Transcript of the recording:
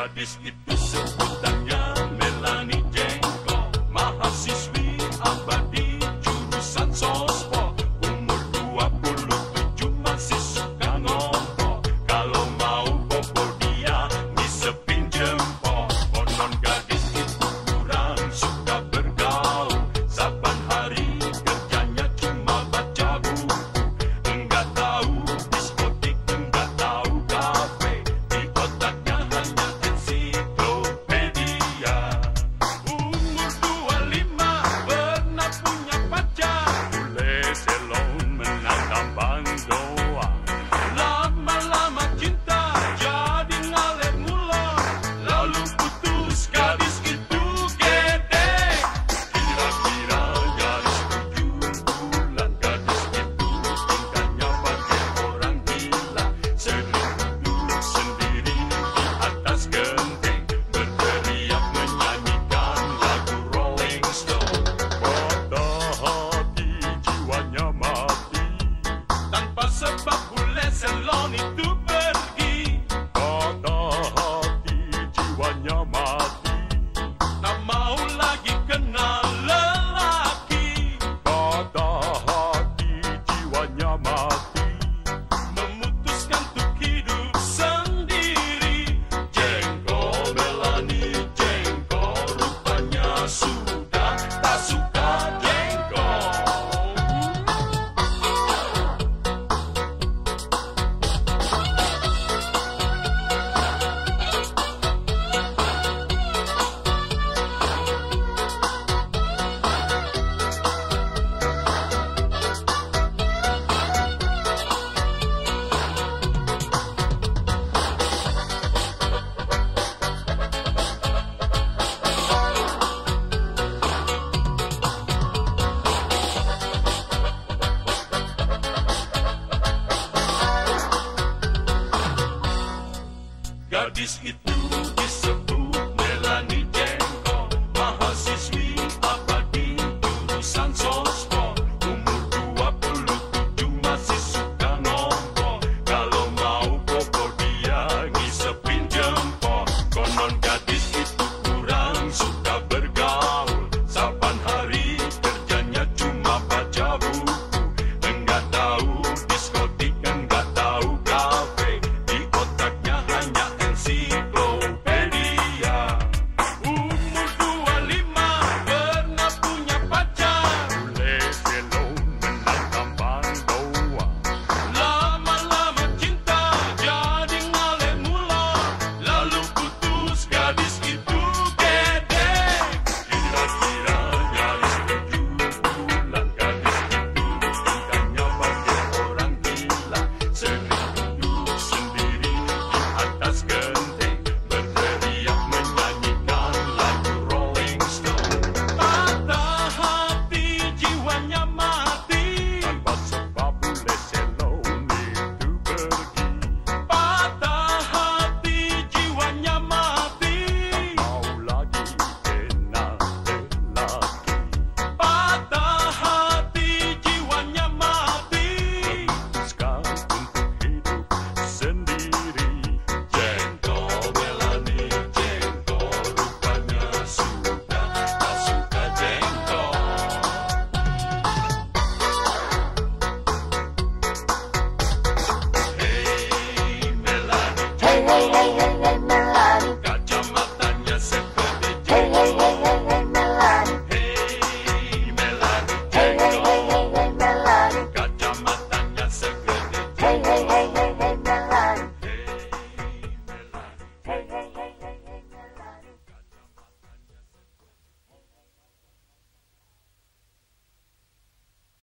Piada espipiça. this it too.